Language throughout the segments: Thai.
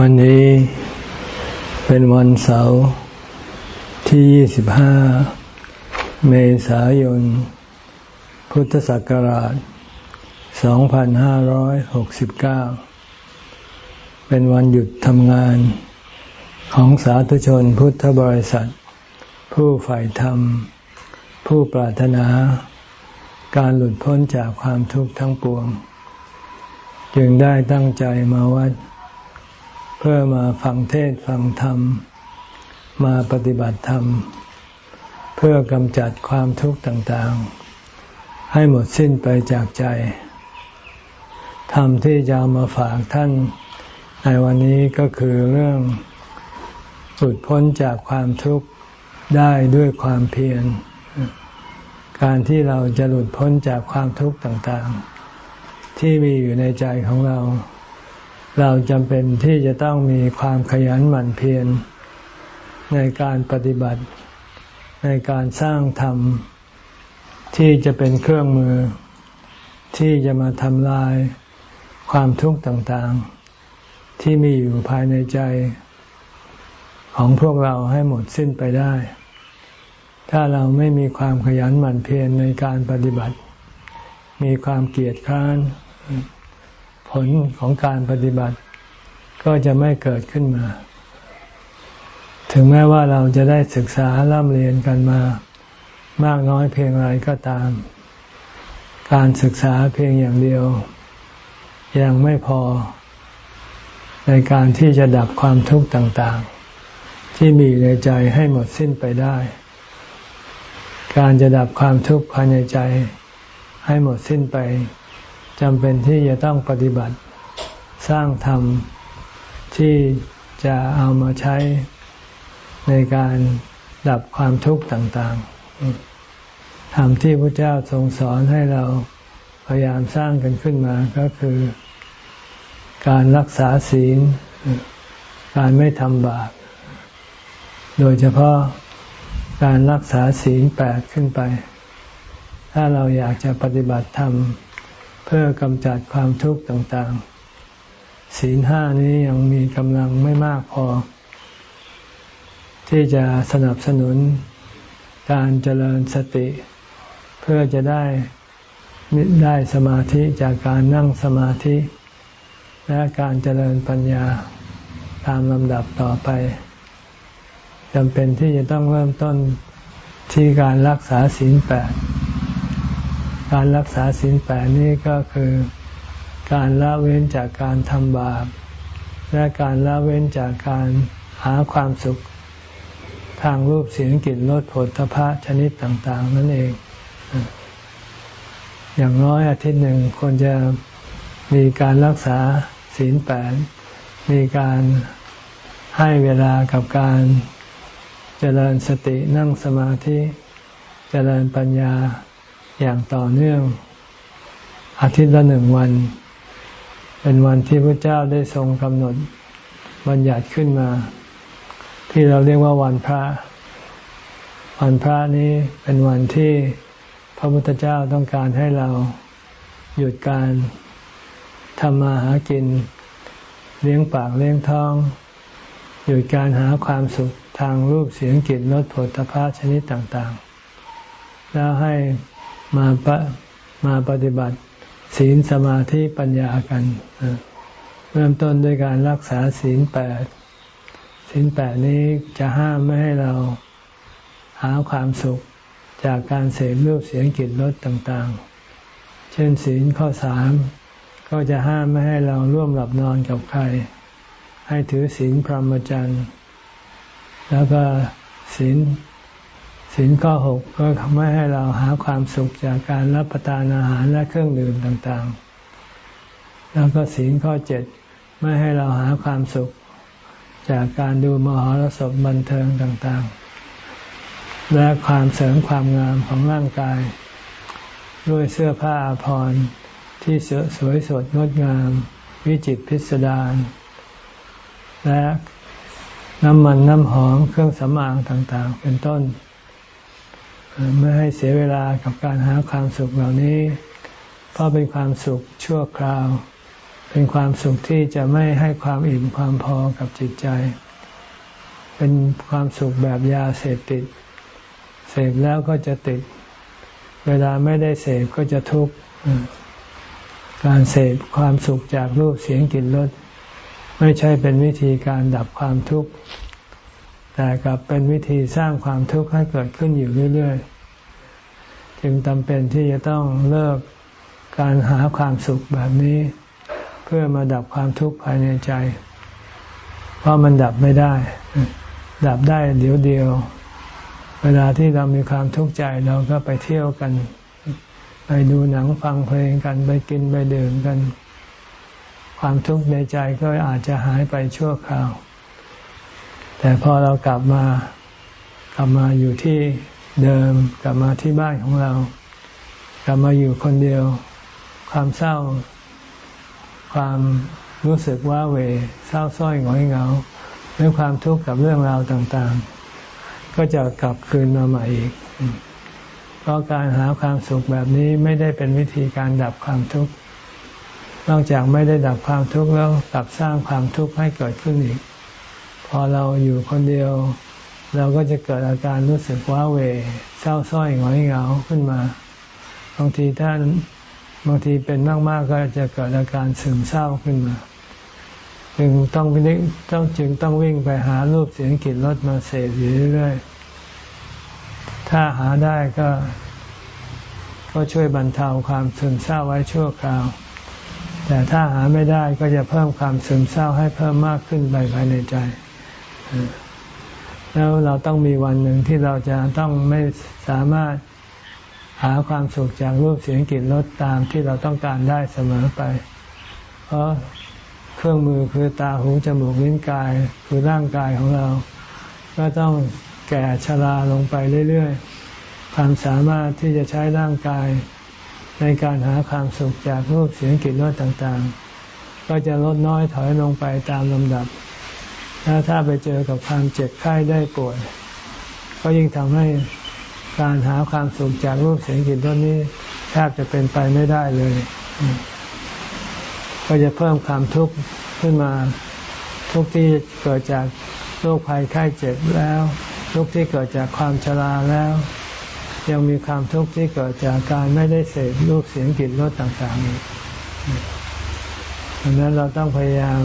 วันนี้เป็นวันเสาร์ที่ 25 เมษายน พุทธศักราช 2569 เป็นวันหยุดทำงานของสาธุชนพุทธบริษัท ผู้ฝ่ายธรรม ผู้ปรารถนา การหลุดพ้นจากความทุกข์ทั้งปวง จึงได้ตั้งใจมาวัด พื่อมาฟังเทศฟังธรรม มาปฏิบัติธรรม เพื่อกำจัดความทุกข์ต่างๆ ให้หมดสิ้นไปจากใจ ธรรมที่จะมาฝากท่านในวันนี้ก็คือเรื่องหลุดพ้นจากความทุกข์ได้ด้วยความเพียร การที่เราจะหลุดพ้นจากความทุกข์ต่างๆ ที่มีอยู่ในใจของเรา เราจำเป็นที่จะต้องมีความขยันหมั่นเพียรในการปฏิบัติ ในการสร้างธรรม ที่จะเป็นเครื่องมือ ที่จะมาทำลายความทุกข์ต่างๆ ที่มีอยู่ภายในใจ ของพวกเราให้หมดสิ้นไปได้ ถ้าเราไม่มีความขยันหมั่นเพียรในการปฏิบัติ มีความเกียจคร้าน ผลของการปฏิบัติ ก็จะไม่เกิดขึ้นมา ถึงแม้ว่าเราจะได้ศึกษาร่ำเรียนกันมามากน้อยเพียงไรก็ตาม การศึกษาเพียงอย่างเดียว ยังไม่พอ ในการที่จะดับความทุกข์ต่างๆ ที่มีในใจให้หมดสิ้นไปได้ การจะดับความทุกข์ภายในใจให้หมดสิ้นไป จำเป็นที่จะต้องปฏิบัติสร้างธรรมที่จะเอามาใช้ในการดับความทุกข์ต่างๆธรรมที่พระเจ้าทรงสอนให้เราพยายามสร้างกันขึ้นมาก็คือ การรักษาศีล การไม่ทำบาป โดยเฉพาะการรักษาศีลแปดขึ้นไป ถ้าเราอยากจะปฏิบัติธรรม เพื่อกำจัดความทุกข์ต่างๆ ศีลห้านี้ยังมีกำลังไม่มากพอ ที่จะสนับสนุนการเจริญสติ เพื่อจะได้ได้สมาธิจากการนั่งสมาธิ และการเจริญปัญญาตามลำดับต่อไปจำเป็นที่จะต้องเริ่มต้นที่การรักษาศีลแปด การรักษาศีลแปดนี้ก็คือการละเว้นจากการทำบาป และการละเว้นจากการหาความสุข ทางรูปเสียงกลิ่นรสผลทพะชนิดต่าง ๆ นั่นเอง อย่างน้อยอาทิตย์หนึ่งควรจะมีการรักษาศีลแปดมีการให้เวลากับการเจริญสตินั่งสมาธิ เจริญปัญญา อย่างต่อเนื่อง อาทิตย์ละหนึ่งวัน เป็นวันที่พระเจ้าได้ทรงกำหนดบัญญัติขึ้นมา ที่เราเรียกว่าวันพระ วันพระนี้เป็นวันที่พระพุทธเจ้าต้องการให้เราหยุดการทำมาหากิน เลี้ยงปากเลี้ยงท้อง หยุดการหาความสุขทางรูปเสียงกลิ่นรสผลพาชนิดต่างๆ แล้วให้ มาปมาปฏิบัติศีลสมาธิปัญญากันเริ่มต้นด้วยการรักษาศีลแปดศีลแปดนี้จะห้ามไม่ให้เราหาความสุขจากการเสพรูปเสียงกลิ่นรสต่างๆ เช่นศีลข้อสามก็จะห้ามไม่ให้เราร่วมหลับนอนกับใคร ให้ถือศีลพรหมจรรย์ แล้วก็ศีล ศีลข้อหกก็ไม่ให้เราหาความสุขจากการรับประทานอาหารและเครื่องดื่มต่างๆ แล้วก็ศีลข้อเจ็ดไม่ให้เราหาความสุขจากการดูมหรสพบันเทิงต่างๆ และความเสริมความงามของร่างกาย ด้วยเสื้อผ้าอาภรณ์ที่สวยสดงดงาม วิจิตพิสดารและน้ำมันน้ำหอมเครื่องสำอางต่างๆ เป็นต้น ไม่ให้เสียเวลากับการหาความสุขเหล่านี้ เพราะเป็นความสุขชั่วคราว เป็นความสุขที่จะไม่ให้ความอิ่มความพอกับจิตใจ เป็นความสุขแบบยาเสพติด เสพแล้วก็จะติด เวลาไม่ได้เสพก็จะทุกข์ การเสพความสุขจากรูปเสียงกลิ่นรสไม่ใช่เป็นวิธีการดับความทุกข์ แต่กลับเป็นวิธีสร้างความทุกข์ให้เกิดขึ้นอยู่เรื่อยๆ จึงจำเป็นที่จะต้องเลิกการหาความสุขแบบนี้ เพื่อมาดับความทุกข์ภายในใจ เพราะมันดับไม่ได้ ดับได้เดี๋ยวเดียว เวลาที่เรามีความทุกข์ใจเราก็ไปเที่ยวกัน ไปดูหนังฟังเพลงกันไปกินไปดื่มกัน ความทุกข์ในใจก็อาจจะหายไปชั่วคราว แต่พอเรากลับมากลับมาอยู่ที่เดิมกลับมาที่บ้านของเรา กลับมาอยู่คนเดียว ความเศร้า ความรู้สึกว่าเวเศร้าส้อยหงอยเหงาหรือความทุกข์กับเรื่องราวต่างๆ ก็จะกลับคืนมาใหม่อีก เพราะการหาความสุขแบบนี้ไม่ได้เป็นวิธีการดับความทุกข์นอกจากไม่ได้ดับความทุกข์แล้วกลับสร้างความทุกข์ให้เกิดขึ้นอีก พอเราอยู่คนเดียว เราก็จะเกิดอาการรู้สึกว้าเวเศร้าส้อยหงอยเหงาขึ้นมา บางทีท่าบางทีเป็นมากๆก็จะเกิดอาการซึมเศร้าขึ้นมา จึงต้องวิ่งต้องจึงต้องวิ่งไปหารูปเสียงกลิ่นรสมาเสพอยู่เรื่อยๆถ้าหาได้ก็ ก็ช่วยบรรเทาความซึมเศร้าไว้ชั่วคราว แต่ถ้าหาไม่ได้ก็จะเพิ่มความซึมเศร้าให้เพิ่มมากขึ้นไปภายในใจ แล้วเราต้องมีวันหนึ่งที่เราจะต้องไม่สามารถหาความสุขจากรูปเสียงกลิ่นรสตามที่เราต้องการได้เสมอไป เพราะเครื่องมือคือตาหูจมูกลิ้นกายคือร่างกายของเรา ก็ต้องแก่ชราลงไปเรื่อยๆ ความสามารถที่จะใช้ร่างกาย ในการหาความสุขจากรูปเสียงกลิ่นรสต่างๆ ก็จะลดน้อยถอยลงไปตามลำดับ แล้วถ้าไปเจอกับความเจ็บไข้ได้ป่วย ก็ยิ่งทำให้การหาความสุขจากรูปเสียงกลิ่นรสนี้แทบจะเป็นไปไม่ได้เลย ก็จะเพิ่มความทุกข์ขึ้นมาทุกที่เกิดจากโรคภัยไข้เจ็บแล้วทุกที่เกิดจากความชราแล้ว ยังมีความทุกข์ที่เกิดจากการไม่ได้เสพรูปเสียงกลิ่นรสต่างๆอีกดังนั้นเราต้องพยายาม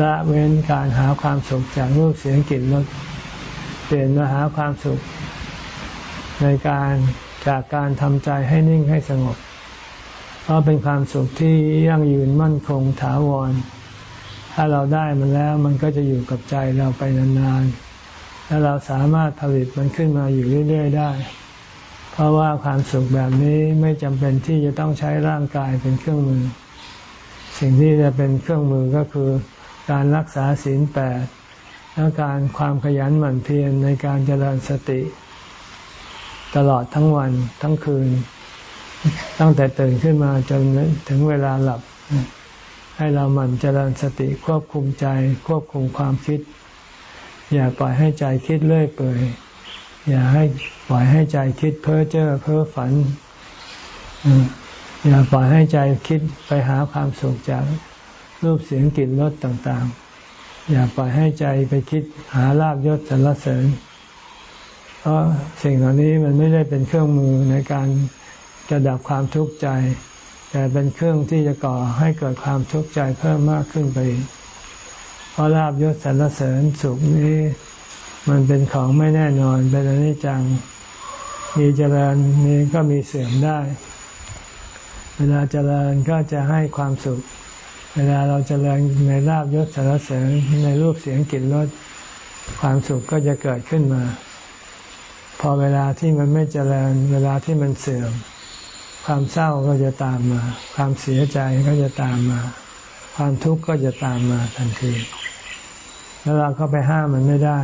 ละเว้นการหาความสุขจากรูปเสียงกลิ่นรสเปลี่ยนมาหาความสุข ในการจากการทำใจให้นิ่งให้สงบ เพราะเป็นความสุขที่ยั่งยืนมั่นคงถาวร ถ้าเราได้มันแล้วมันก็จะอยู่กับใจเราไปนานๆ และเราสามารถผลิตมันขึ้นมาอยู่เรื่อยๆได้ เพราะว่าความสุขแบบนี้ไม่จำเป็นที่จะต้องใช้ร่างกายเป็นเครื่องมือ สิ่งที่จะเป็นเครื่องมือก็คือ การรักษาศีลแปดและการความขยันหมั่นเพียรในการเจริญสติ ตลอดทั้งวันทั้งคืน ตั้งแต่ตื่นขึ้นมาจนถึงเวลาหลับ ให้เราหมั่นเจริญสติควบคุมใจควบคุมความคิด อย่าปล่อยให้ใจคิดเลื่อยเปื่อยอย่าให้ปล่อยให้ใจคิดเพ้อเจ้อเพ้อฝัน อย่าปล่อยให้ใจคิดไปหาความสุขจาก รูปเสียงกลิ่นรสต่างๆ อย่าปล่อยให้ใจไปคิดหาลาบยศสรรเสริญ เพราะสิ่งเหล่านี้มันไม่ได้เป็นเครื่องมือในการจะดับความทุกข์ใจ แต่เป็นเครื่องที่จะก่อให้เกิดความทุกข์ใจเพิ่มมากขึ้นไป เพราะลาบยศสรรเสริญสุขนี้มันเป็นของไม่แน่นอนเป็นอนิจจังมีเจริญนี้ก็มีเสื่อมได้ เวลาเจริญก็จะให้ความสุข เวลาเราเจริญในลาบยศสรรเสริญในรูปเสียงกลิ่นรสความสุขก็จะเกิดขึ้นมา พอเวลาที่มันไม่เจริญ เวลาที่มันเสื่อม ความเศร้าก็จะตามมา ความเสียใจก็จะตามมา ความทุกข์ก็จะตามมาทันที แล้วเราก็ไปห้ามมันไม่ได้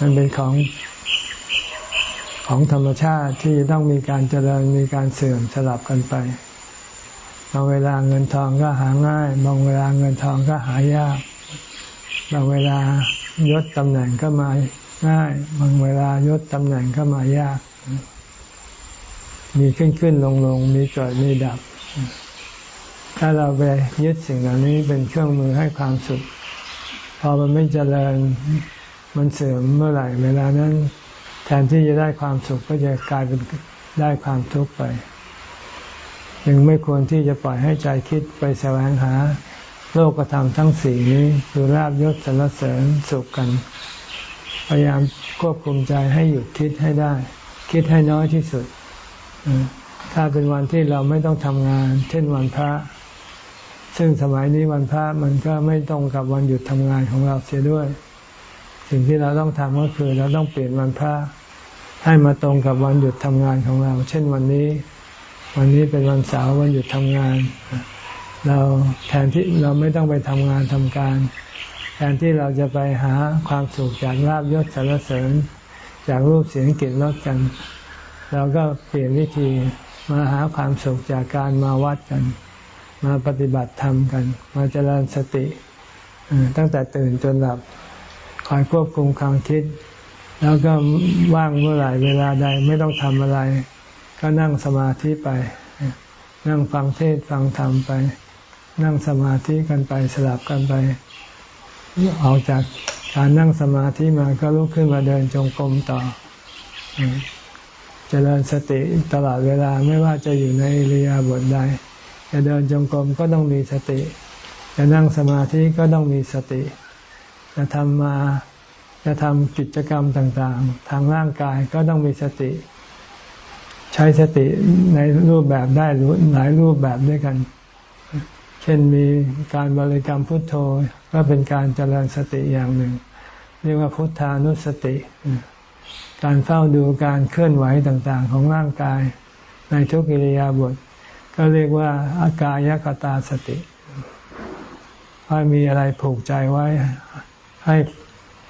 มันเป็นของของธรรมชาติที่ต้องมีการเจริญมีการเสื่อมสลับกันไป บางเวลาเงินทองก็หาง่าย บางเวลาเงินทองก็หายาก บางเวลายศตำแหน่งก็มาง่าย บางเวลายศตำแหน่งก็มายาก มีขึ้นขึ้นลงลงมีเกิดมีดับ ถ้าเราไปยึดสิ่งเหล่านี้เป็นเครื่องมือให้ความสุข พอมันไม่เจริญมันเสื่อมเมื่อไหร่ เวลานั้น แทนที่จะได้ความสุขก็จะกลายเป็นได้ความทุกข์ไป ยังไม่ควรที่จะปล่อยให้ใจคิดไปแสวงหา โลกธรรมทั้งสี่นี้คือลาบยศสรรเสริญสุขกัน พยายามควบคุมใจให้หยุดคิดให้ได้ คิดให้น้อยที่สุด ถ้าเป็นวันที่เราไม่ต้องทำงาน เช่นวันพระ ซึ่งสมัยนี้วันพระมันก็ไม่ตรงกับวันหยุดทำงานของเราเสียด้วย สิ่งที่เราต้องทำก็คือเราต้องเปลี่ยนวันพระให้มาตรงกับวันหยุดทำงานของเรา เช่นวันนี้ วันนี้เป็นวันเสาร์วันหยุดทำงาน เราแทนที่เราไม่ต้องไปทำงานทำการ แทนที่เราจะไปหาความสุขจากลาบยศสรรเสริญ จากรูปเสียงกลิ่นรสกัน เราก็เปลี่ยนวิธีมาหาความสุขจากการมาวัดกัน มาปฏิบัติธรรมกัน มาเจริญสติ ตั้งแต่ตื่นจนหลับคอยควบคุมความคิด แล้วก็ว่างเมื่อไหร่เวลาใดไม่ต้องทำอะไร ก็นั่งสมาธิไป นั่งฟังเทศฟังธรรมไป นั่งสมาธิกันไปสลับกันไปออกจากการนั่งสมาธิมาก็ลุกขึ้นมาเดินจงกรมต่อจเจริญสติตลอดเวลาไม่ว่าจะอยู่ในเรียบทใด จะเดินจงกรมก็ต้องมีสติ จะนั่งสมาธิก็ต้องมีสติ จะทำมาจะทำกิจกรรมต่างๆ ทางร่างกายก็ต้องมีสติ ใช้สติในรูปแบบได้หลายรูปแบบด้วยกัน เช่นมีการบริกรรมพุทโธก็เป็นการเจริญสติอย่างหนึ่ง เรียกว่าพุทธานุสติ การเฝ้าดูการเคลื่อนไหวต่างๆ ของร่างกาย ในทุกิริยาบท ก็เรียกว่าอากายกตาสติให้มีอะไรผูกใจไว้ให้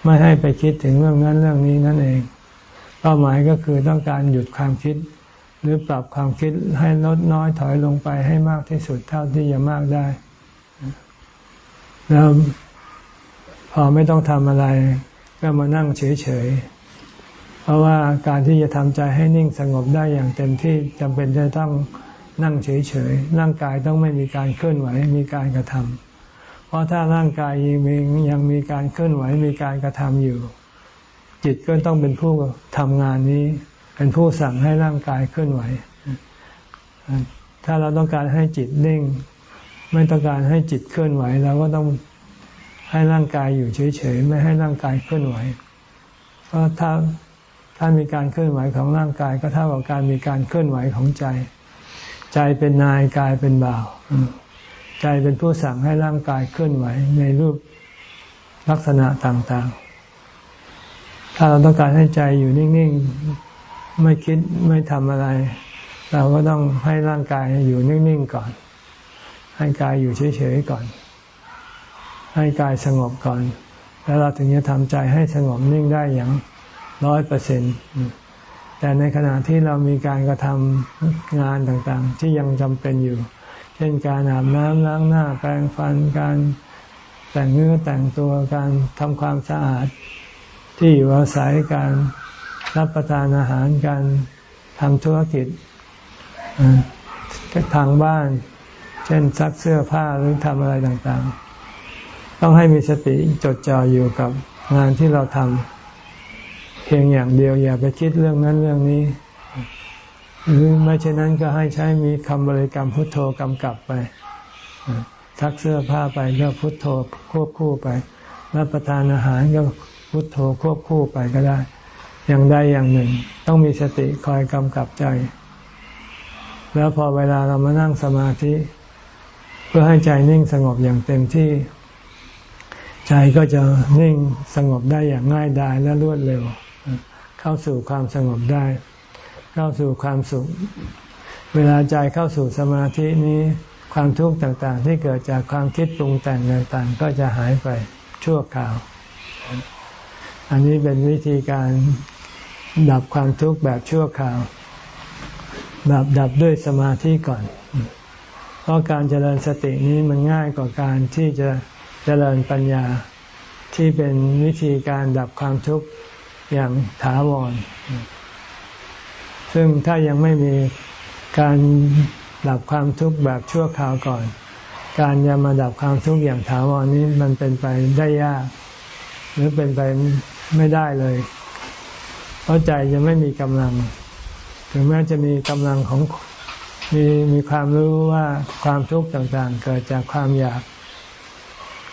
ไม่ให้ไปคิดถึงเรื่องนั้นเรื่องนี้นั่นเองเป้าหมายก็คือต้องการหยุดความคิด หรือปรับความคิดให้ลดน้อยถอยลงไปให้มากที่สุดเท่าที่จะมากได้ แล้วพอไม่ต้องทำอะไร ก็มานั่งเฉยๆ เพราะว่าการที่จะทำใจให้นิ่งสงบได้อย่างเต็มที่จำเป็นจะต้องนั่งเฉยๆ ร่างกายต้องไม่มีการเคลื่อนไหว มีการกระทำ เพราะถ้าร่างกายยังมียังมีการเคลื่อนไหว มีการกระทำอยู่ จิตก็ต้องเป็นผู้ทำงานนี้ เป็นผู้สั่งให้ร่างกายเคลื่อนไหว ถ้าเราต้องการให้จิตนิ่ง ไม่ต้องการให้จิตเคลื่อนไหวเราก็ต้องให้ร่างกายอยู่เฉยๆไม่ให้ร่างกายเคลื่อนไหว เพราะถ้าถ้ามีการเคลื่อนไหวของร่างกาย ก็เท่ากับการมีการเคลื่อนไหวของใจ ใจเป็นนายกายเป็นบ่าวใจเป็นผู้สั่งให้ร่างกายเคลื่อนไหวในรูปลักษณะต่างๆ ถ้าเราต้องการให้ใจอยู่นิ่ง ๆ ไม่คิดไม่ทำอะไร เราก็ต้องให้ร่างกายอยู่นิ่งๆก่อน ให้กายอยู่เฉยๆก่อน ให้กายสงบก่อน แล้วเราถึงจะทำใจให้สงบนิ่งได้อย่างร้อยเปอร์เซ็นต์แต่ในขณะที่เรามีการกระทำงานต่างๆ ที่ยังจำเป็นอยู่ เช่นการอาบน้ำล้างหน้า แปรงฟันการแต่งเนื้อแต่งตัวการทำความสะอาด ที่อยู่อาศัยการ รับประทานอาหารการทำธุรกิจทางบ้าน เช่นซักเสื้อผ้าหรือทำอะไรต่างๆ ต้องให้มีสติจดจ่ออยู่กับงานที่เราทำเพียงอย่างเดียวอย่าไปคิดเรื่องนั้นเรื่องนี้ หรือไม่เช่นนั้นก็ให้ใช้มีคำบริกรรมพุทโธกำกับไปทักเสื้อผ้าไปก็พุทโธควบคู่ไป รับประทานอาหารก็พุทโธควบคู่ไปก็ได้ อย่างใดอย่างหนึ่ง ต้องมีสติคอยกำกับใจ แล้วพอเวลาเรามานั่งสมาธิ เพื่อให้ใจนิ่งสงบอย่างเต็มที่ ใจก็จะนิ่งสงบได้อย่างง่ายดายและรวดเร็ว เข้าสู่ความสงบได้ เข้าสู่ความสุข เวลาใจเข้าสู่สมาธินี้ความทุกข์ต่างๆ ที่เกิดจากความคิดปรุงแต่งต่างๆ ก็จะหายไปชั่วคราว อันนี้เป็นวิธีการ ดับความทุกข์แบบชั่วคราว แบบดับด้วยสมาธิก่อน เพราะการเจริญสตินี้มันง่ายกว่าการที่จะเจริญปัญญาที่เป็นวิธีการดับความทุกข์อย่างถาวร ซึ่งถ้ายังไม่มีการดับความทุกข์แบบชั่วคราวก่อน การจะมาดับความทุกข์อย่างถาวรนี้มันเป็นไปได้ยาก หรือเป็นไปไม่ได้เลย ราะใจจะไม่มีกำลัง ถึงแม้จะมีกำลังของมีมีความรู้ว่าความทุกข์ต่างๆ เกิดจากความอยาก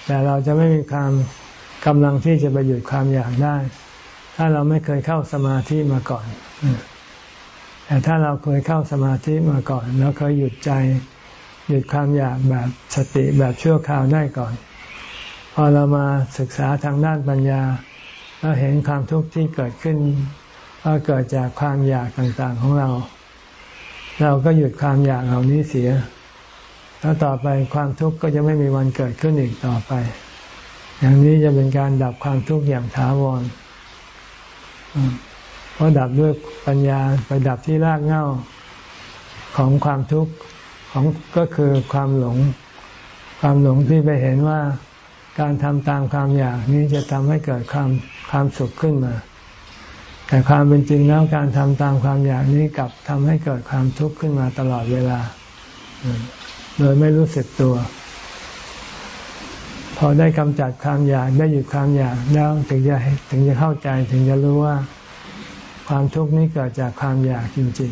แต่เราจะไม่มีความกำลังที่จะไปหยุดความอยากได้ ถ้าเราไม่เคยเข้าสมาธิมาก่อน แต่ถ้าเราเคยเข้าสมาธิมาก่อน แล้วเคยหยุดใจ หยุดความอยากแบบสติแบบชั่วคราวได้ก่อน พอเรามาศึกษาทางด้านปัญญาเราเห็นความทุกข์ที่เกิดขึ้น ว่าเกิดจากความอยากต่างๆของเรา เราก็หยุดความอยากเหล่านี้เสีย แล้วต่อไปความทุกข์ก็จะไม่มีวันเกิดขึ้นอีกต่อไป อย่างนี้จะเป็นการดับความทุกข์อย่างถาวรเพราะดับด้วยปัญญาไปดับที่รากเหง้าของความทุกข์ของก็คือความหลง ความหลงที่ไปเห็นว่าการทำตามความอยากนี้จะทำให้เกิดความความสุขขึ้นมา แต่ความเป็นจริงแล้วการทำตามความอยากนี้กลับทำให้เกิดความทุกข์ขึ้นมาตลอดเวลา โดยไม่รู้สึกตัว พอได้กำจัดความอยากได้หยุดความอยากแล้วถึงจะถึงจะเข้าใจถึงจะรู้ว่า ความทุกข์นี้เกิดจากความอยากจริง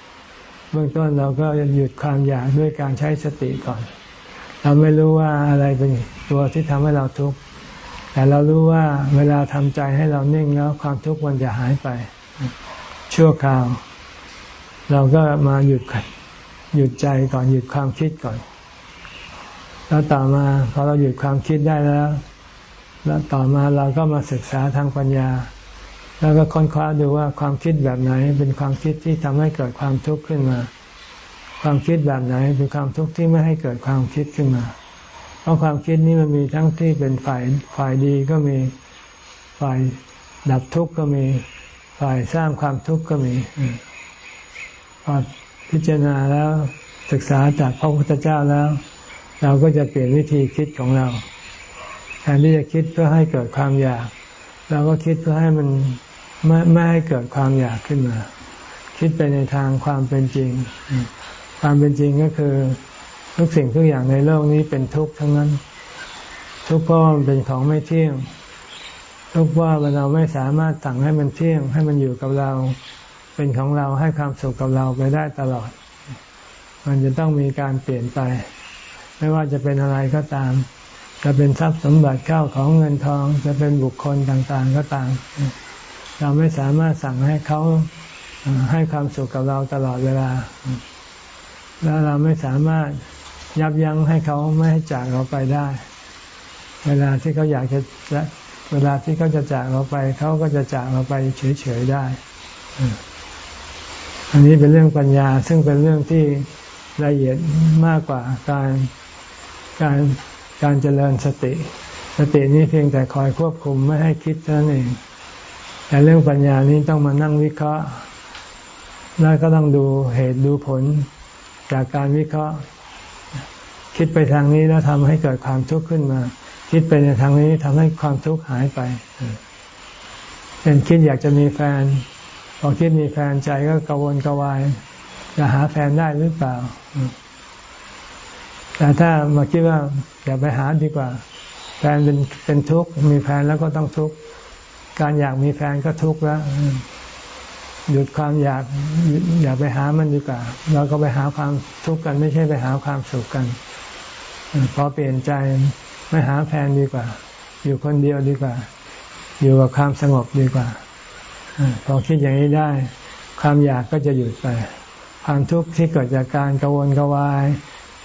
ๆ เบื้องต้นเราก็หยุดความอยากด้วยการใช้สติก่อน เราไม่รู้ว่าอะไรเป็นตัวที่ทำให้เราทุกข์ แต่เรารู้ว่าเวลาทำใจให้เรานิ่งแล้วความทุกข์มันจะหายไป ชั่วคราว เราก็มาหยุดหยุดใจก่อนหยุดความคิดก่อน แล้วต่อมาพอเราหยุดความคิดได้แล้ว แล้วต่อมาเราก็มาศึกษาทางปัญญา แล้วก็ค้นคว้าดูว่าความคิดแบบไหน เป็นความคิดที่ทำให้เกิดความทุกข์ขึ้นมา ความคิดแบบไหนเป็นความทุกข์ที่ไม่ให้เกิดความคิดขึ้นมา เพราะความคิดนี้มันมีทั้งที่เป็นฝ่ายฝ่ายดีก็มีฝ่ายดับทุกข์ก็มี ฝ่ายสร้างความทุกข์ก็มีพอพิจารณาแล้วศึกษาจากพระพุทธเจ้าแล้ว เราก็จะเปลี่ยนวิธีคิดของเราแทนที่จะคิดเพื่อให้เกิดความอยาก เราก็คิดเพื่อให้มันไม่ไม่ให้เกิดความอยากขึ้นมา คิดไปในทางความเป็นจริง ความเป็นจริงก็คือ ทุกสิ่งทุกอย่างในโลกนี้เป็นทุกข์ทั้งนั้น ทุกข์เพราะมันเป็นของไม่เที่ยง ทุกข์ว่าเราไม่สามารถสั่งให้มันเที่ยง ให้มันอยู่กับเรา เป็นของเราให้ความสุขกับเราไปได้ตลอด มันจะต้องมีการเปลี่ยนไป ไม่ว่าจะเป็นอะไรก็ตาม จะเป็นทรัพย์สมบัติเข้าของเงินทอง จะเป็นบุคคลต่างๆก็ตาม เราไม่สามารถสั่งให้เขาให้ความสุขกับเราตลอดเวลา แล้วเราไม่สามารถ ยับยั้งให้เขาไม่ให้จากเราไปได้ เวลาที่เขาอยากจะเวลาที่เขาจะจากเราไป เขาก็จะจากเราไปเฉยๆได้ อันนี้เป็นเรื่องปัญญา ซึ่งเป็นเรื่องที่ละเอียดมากกว่าการการการเจริญสติ สตินี้เพียงแต่คอยควบคุมไม่ให้คิดเท่านั้นเอง แต่เรื่องปัญญานี้ต้องมานั่งวิเคราะห์แล้วก็ต้องดูเหตุดูผล จากการวิเคราะห์ คิดไปทางนี้แล้วทำให้เกิดความทุกข์ขึ้นมา คิดไปในทางนี้ทำให้ความทุกข์หายไปเป็นคิดอยากจะมีแฟน พอคิดมีแฟนใจก็กังวลกวาย จะหาแฟนได้หรือเปล่า แต่ถ้ามาคิดว่าอย่าไปหาดีกว่า แฟนเป็นเป็นทุกข์มีแฟนแล้วก็ต้องทุกข์การอยากมีแฟนก็ทุกข์แล้วหยุดความอยากอย่าไปหามันดีกว่า เราก็ไปหาความทุกข์กัน ไม่ใช่ไปหาความสุขกัน พอเปลี่ยนใจไม่หาแฟนดีกว่า อยู่คนเดียวดีกว่า อยู่กับความสงบดีกว่าพอคิดอย่างนี้ได้ ความอยากก็จะหยุดไป ความทุกข์ที่เกิดจากการกังวลกวาย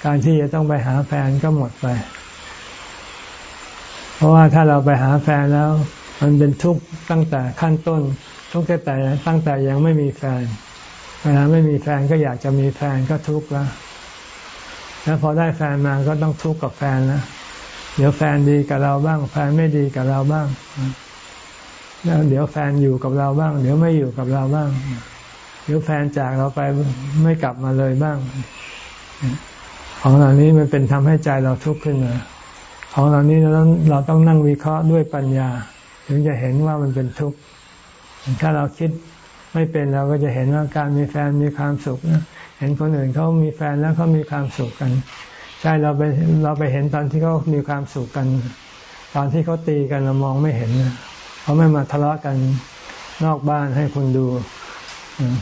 การที่จะต้องไปหาแฟนก็หมดไป เพราะว่าถ้าเราไปหาแฟนแล้ว มันเป็นทุกข์ตั้งแต่ขั้นต้น ทุกข์ตั้งแต่ตั้งแต่ยังไม่มีแฟนเวลาไม่มีแฟนก็อยากจะมีแฟนก็ทุกข์แล้ว แล้วพอได้แฟนมาก็ต้องทุกข์กับแฟนแล้วเดี๋ยวแฟนดีกับเราบ้าง แฟนไม่ดีกับเราบ้าง แล้วเดี๋ยวแฟนอยู่กับเราบ้าง เดี๋ยวไม่อยู่กับเราบ้าง เดี๋ยวแฟนจากเราไปไม่กลับมาเลยบ้าง ของเหล่านี้มันเป็นทำให้ใจเราทุกข์ขึ้นมาของเหล่านี้เราต้องเราต้องนั่งวิเคราะห์ด้วยปัญญา ถึงจะเห็นว่ามันเป็นทุกข์ถ้าเราคิดไม่เป็นเราก็จะเห็นว่าการมีแฟนมีความสุขนะ เห็นคนอื่นเขามีแฟนแล้วเขามีความสุขกัน ใช่เราไปเราไปเห็นตอนที่เขามีความสุขกัน ตอนที่เขาตีกันเรามองไม่เห็นเขาไม่มาทะเลาะกันนอกบ้านให้คนดู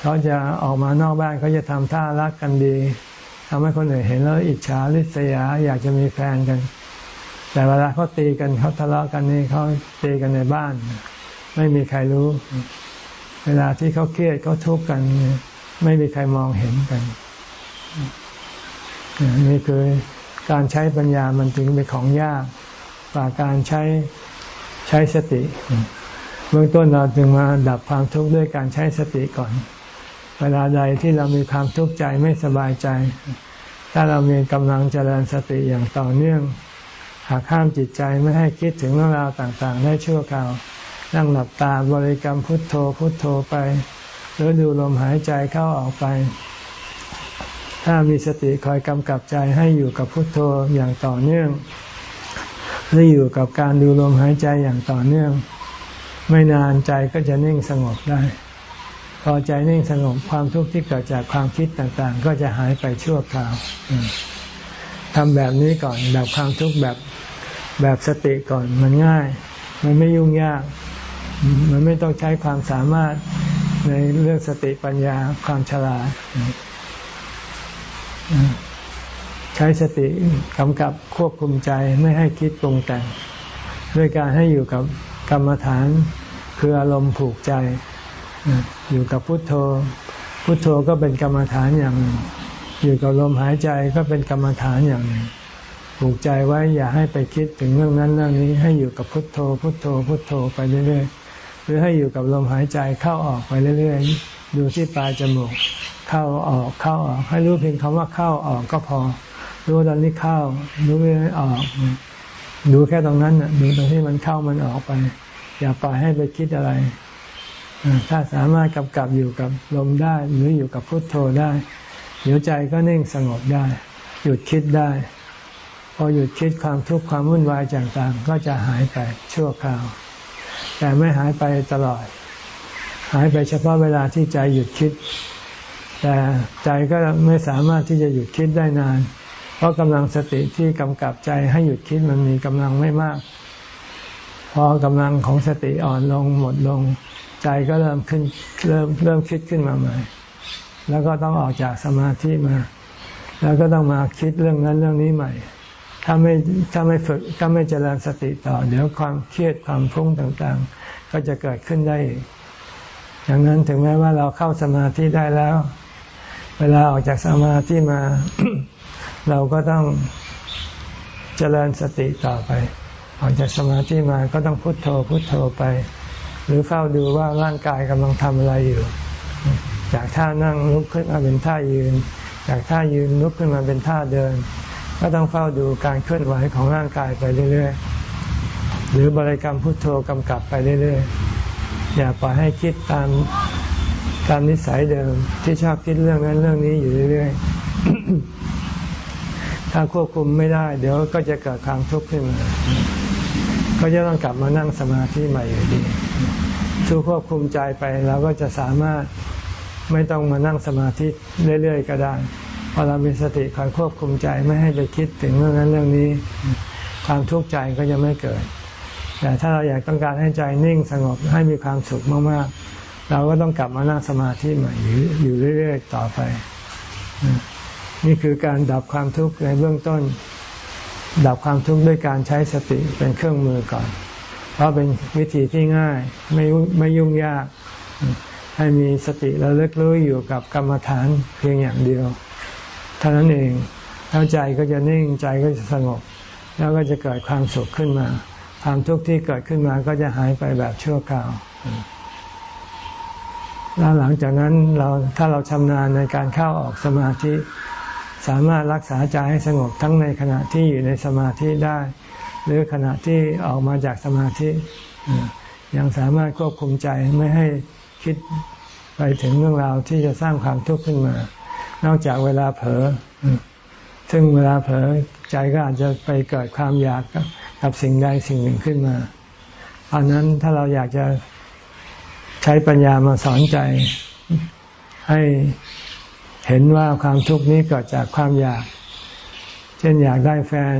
เขาจะออกมานอกบ้านเขาจะทำท่ารักกันดีทำให้คนอื่นเห็นแล้วอิจฉาริษยาอยากจะมีแฟนกัน แต่เวลาเขาตีกันเขาทะเลาะกันนี่เขาตีกันในบ้าน ไม่มีใครรู้ เวลาที่เขาเครียดเขาทุกข์กัน ไม่มีใครมองเห็นกันนี่คือการใช้ปัญญามันถึงเป็นของยากกว่าการใช้ใช้สติเบื้องต้นเราจึงมาดับความทุกข์ด้วยการใช้สติก่อน เวลาใดที่เรามีความทุกข์ใจไม่สบายใจ ถ้าเรามีกำลังเจริญสติอย่างต่อเนื่อง หากห้ามจิตใจไม่ให้คิดถึงเรื่องราวต่างๆ ได้ชั่วคราวนั่งหลับตาบริกรรมพุทโธพุทโธไป หรือดูลมหายใจเข้าออกไป ถ้ามีสติคอยกำกับใจให้อยู่กับพุทโธอย่างต่อเนื่อง หรืออยู่กับการดูลมหายใจอย่างต่อเนื่อง ไม่นานใจก็จะนิ่งสงบได้ พอใจนิ่งสงบความทุกข์ที่เกิดจากความคิดต่างๆ ก็จะหายไปชั่วคราวทำแบบนี้ก่อนดับความทุกข์แบบแบบสติก่อนมันง่าย มันไม่ยุ่งยาก มันไม่ต้องใช้ความสามารถ ในเรื่องสติปัญญาความฉลาด ใช้สติกำกับควบคุมใจไม่ให้คิดปรุงแต่ง ด้วยการให้อยู่กับกรรมฐาน คืออารมณ์ผูกใจ อยู่กับพุทโธ พุทโธก็เป็นกรรมฐานอย่างหนึ่งอยู่กับลมหายใจก็เป็นกรรมฐานอย่างหนึ่งผูกใจไว้อย่าให้ไปคิดถึงเรื่องนั้นเรื่องนี้ให้อยู่กับพุทโธ พุทโธ พุทโธไปเรื่อยๆ หรือให้อยู่กับลมหายใจเข้าออกไปเรื่อยๆ ดูที่ปลายจมูก เข้าออกเข้าออก ให้รู้เพียงคำว่าเข้าออกก็พอ รู้ตอนนี้เข้า รู้ไม่ออก ดูแค่ตรงนั้นดูตรงที่มันเข้ามันออกไป อย่าปล่อยให้ไปคิดอะไร ถ้าสามารถกำกับอยู่กับลมได้ หรืออยู่กับพุทโธได้ เดี๋ยวใจก็นิ่งสงบได้ หยุดคิดได้ พอหยุดคิดความทุกข์ความวุ่นวายต่างๆ ก็จะหายไปชั่วคราว แต่ไม่หายไปตลอด หายไปเฉพาะเวลาที่ใจหยุดคิด แต่ใจก็ไม่สามารถที่จะหยุดคิดได้นาน เพราะกำลังสติที่กำกับใจให้หยุดคิดมันมีกำลังไม่มาก พอกำลังของสติอ่อนลงหมดลง ใจก็เริ่มขึ้นเริ่มเริ่มคิดขึ้นมาใหม่ แล้วก็ต้องออกจากสมาธิมา แล้วก็ต้องมาคิดเรื่องนั้นเรื่องนี้ใหม่ ถ้าไม่ถ้าไม่ฝึกก็ไม่เจริญสติต่อ เดี๋ยวความเครียดความฟุ้งต่างๆ ก็จะเกิดขึ้นได้ดังนั้นถึงแม้ว่าเราเข้าสมาธิได้แล้ว เวลาออกจากสมาธิมา เราก็ต้องเจริญสติต่อไป ออกจากสมาธิมาก็ต้องพุโทโธพุโทโธไป หรือเฝ้าดูว่าร่างกายกำลังทำอะไรอยู่ จากท่านั่งลุกขึ้นมาเป็นท่ายืน จากท่ายืนลุกขึ้นมาเป็นท่าเดิน ก็ต้องเฝ้าดูการเคลื่อนไหวของร่างกายไปเรื่อยๆ หรือบริกรรมพุทโธกำกับไปเรื่อยๆ อย่าปล่อยให้คิดตามตามนิสัยเดิมที่ชอบคิดเรื่องนั้นเรื่องนี้อยู่เรื่อยๆ ถ้าควบคุมไม่ได้ เดี๋ยวก็จะเกิดความทุกข์ขึ้นมา ก็จะต้องกลับมานั่งสมาธิใหม่อยู่ดีสู้ควบคุมใจไปเราก็จะสามารถไม่ต้องมานั่งสมาธิเรื่อยๆ ก็ได้ อเรามีสติคอยควบคุมใจไม่ให้ไปคิดถึงเรื่องนั้นเรื่องนี้ ความทุกข์ใจก็จะไม่เกิด แต่ถ้าเราอยากต้องการให้ใจนิ่งสงบให้มีความสุขมากๆ เราก็ต้องกลับมานั่งสมาธิใหม่อยู่เรื่อยๆต่อไป นี่คือการดับความทุกข์ในเบื้องต้น ดับความทุกข์ด้วยการใช้สติเป็นเครื่องมือก่อน เพราะเป็นวิธีที่ง่ายไม่ไม่ยุ่งยาก ให้มีสติระลึกรู้อยู่กับกรรมฐานเพียงอย่างเดียว เท่านั้นเองแล้วใจก็จะนิ่งใจก็จะสงบ แล้วก็จะเกิดความสุขขึ้นมา ความทุกข์ที่เกิดขึ้นมาก็จะหายไปแบบชั่วคราวแล้วหลังจากนั้นเราถ้าเราชำนาญในการเข้าออกสมาธิ สามารถรักษาใจให้สงบทั้งในขณะที่อยู่ในสมาธิได้ หรือขณะที่ออกมาจากสมาธิ ยังสามารถควบคุมใจไม่ให้คิดไปถึงเรื่องราวที่จะสร้างความทุกข์ขึ้นมา นอกจากเวลาเผลอซึ่งเวลาเผลอใจก็อาจจะไปเกิดความอยากกับสิ่งใดสิ่งหนึ่งขึ้นมาอันนั้นถ้าเราอยากจะใช้ปัญญามาสอนใจ ให้เห็นว่าความทุกข์นี้เกิดจากความอยาก เช่นอยากได้แฟน